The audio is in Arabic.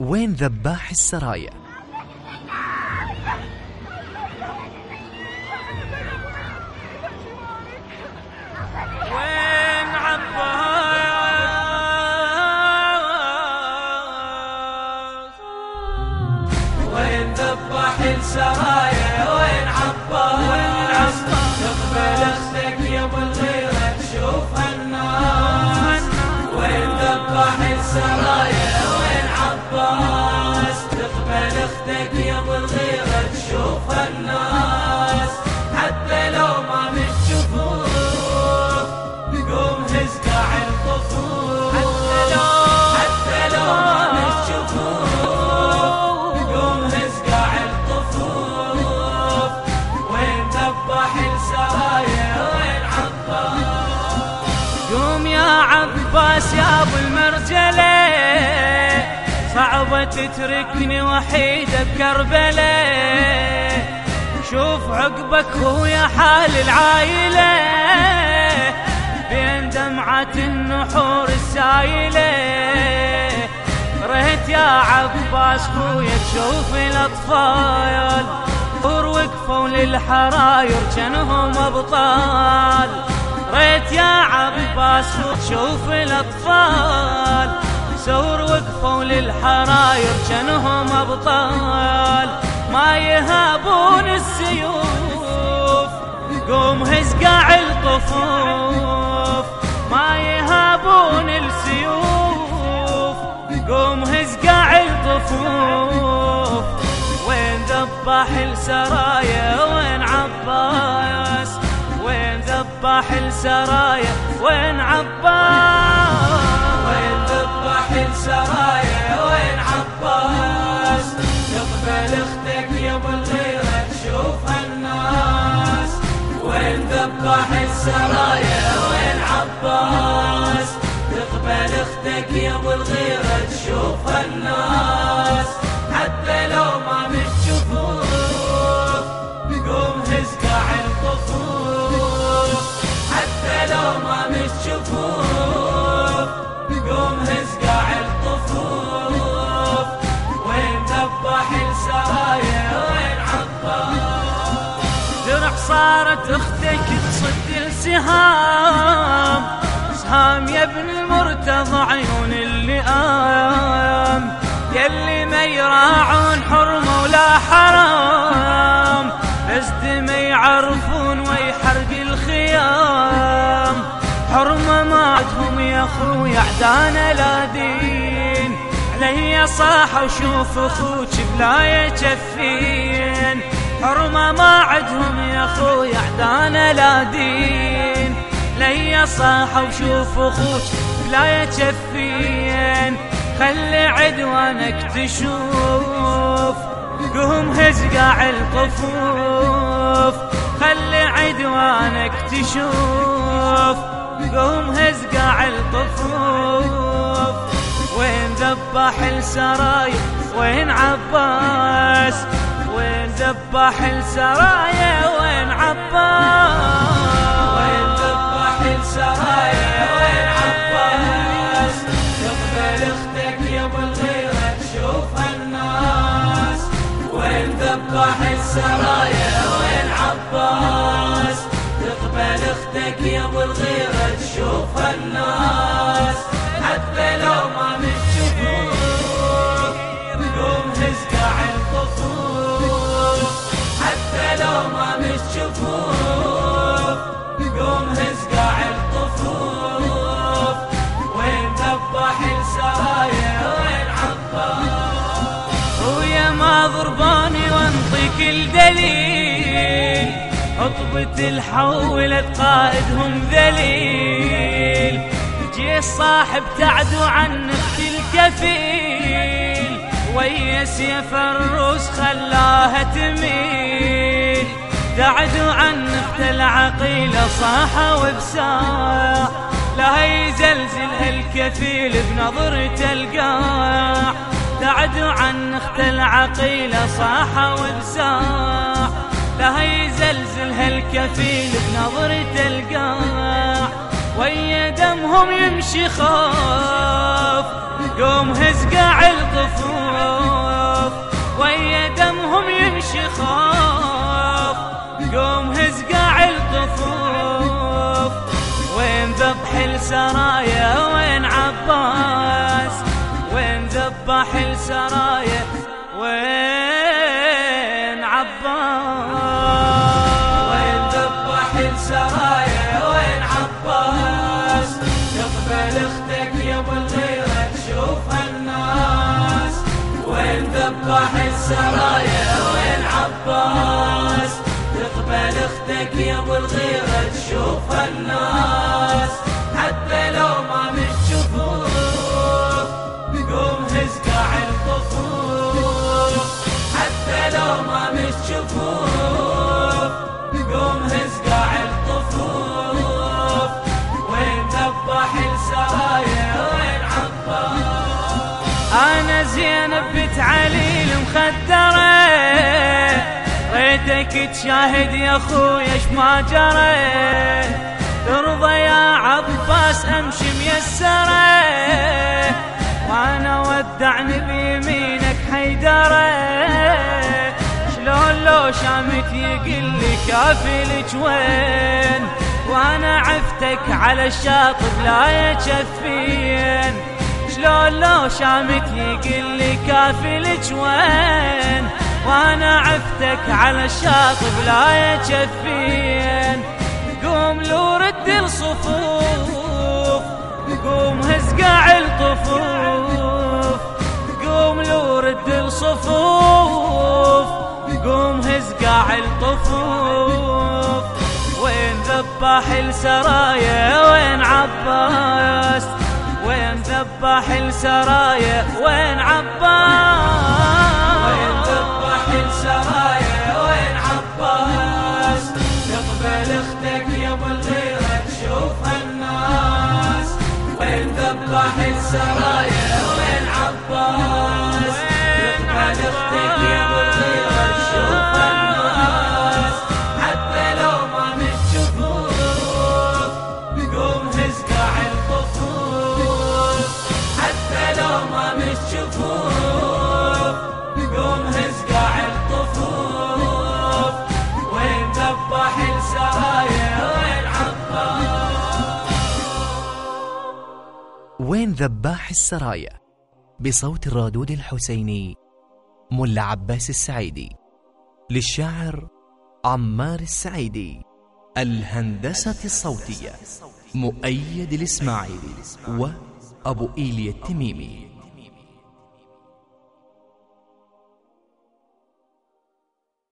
وين ذباح السرايا؟ وين عباس؟ وين ذبح السرايا؟ وين عباس؟ تقبل أختك يا أبو الغيرة تشوف الناس وين ذبح السرايا؟ عباس تقبل أختك يا ابو صعبة تتركني وحيدة بكربلاء شوف عقبك هو يا حال العايلة بين دمعة النحور السايلة ريت يا عباس خويا تشوف الأطفال. دور وقفوا للحراير جنهم أبطال. ريت يا عباس تشوف الأطفال. سور وقفوا للحراير جنهم أبطال. ما يهابون السيوف قوم هز قاع الطفوف ما يهابون السيوف قوم هز قاع الطفوف وين ذبح السرايا وين عباس؟ وين ذبح السرايا وين عباس؟ ذبح السرايا وين عباس؟ أختك يا تشوف الناس وين ذبح السرايا وين عباس؟ تقبل أختك يا ابو صارت أختك تصد السهام. سهام يا ابن المرتضى عيون اللئام يلي ما يراعون حرمة ولا حرام. بس ما يعرفون ويحرق الخيام. حرمة ما عدهم يا أخوي اعدانا لا دين. علي صاح وشوف أخوك بلا يجفين حرمه ما عدهم يا أخوي اعدانا لا دين. لي صاح وشوف أخوك بلا يجفين خلي عدوانك تشوف قوم هز قاع الطفوف خلي عدوانك تشوف قوم هز قاع الطفوف وين ذبح السرايا؟ ذبح السرايا وين عباس وين السرايا وين تقبل أختك يا ابو الغيرة تشوف الناس. وين السرايا وين تقبل أختك يا تشوف الناس. حتى لو ما ما ضرباني وانطيك الدليل. عطبة الحولت قائدهم ذليل. جي الصاحب تعدو عن الكفيل. ويا سيف الروس خلاها تميل. تعدو عن اخت العقيلة صاحة وبساح لا يزلزل هالكفيل بنظرة القاع بعد عن اخت العقيلة صاح وبساح لها زلزل هالكفيل بنظرة القاع ويا دمهم يمشي خوف قوم هزقاع القفوف. ويا دمهم يمشي خوف قوم هزقاع القفوف. وين ذبح السرايا وين عباس؟ ذبح السرايا وين عباس؟ وين ذبح السرايا وين عباس؟ تقبل أختك يا ابو الغيرة تشوف الناس. وين ذبح السرايا وين عباس؟ تقبل أختك يا ابو الغيرة تشوف الناس. حتى لو ما الطفوف. وين وين أنا زينب ريتك تشاهد يا خويا إيش ما جرى. ترضى يا عباس أمشي ميسرة. وأنا ودعني بيمينك حيدرة. شامت يقل لي كافلك وين وأنا عفتك على الشاطئ لا يكفين شلون لو شامت يقل لي كافلك وين وأنا عفتك على الشاطئ لا يكفين قوم لو رد الصفوف قوم هز قاع الطفوف. قوم لو رد الصفوف قاع الطفوف. وين ذبح السرايا؟ وين عباس؟ وين ذبح السرايا؟ وين عباس؟ وين ذبح السرايا؟ وين عباس؟ تقبل أختك يا ابو الغيره تشوف الناس. وين ذبح السرايا؟ وين ذباح السرايا؟ بصوت الرادود الحسيني ملا عباس السعيدي. للشاعر عمار السعيدي. الهندسة الصوتية مؤيد الإسماعيلي وأبو إيليا التميمي.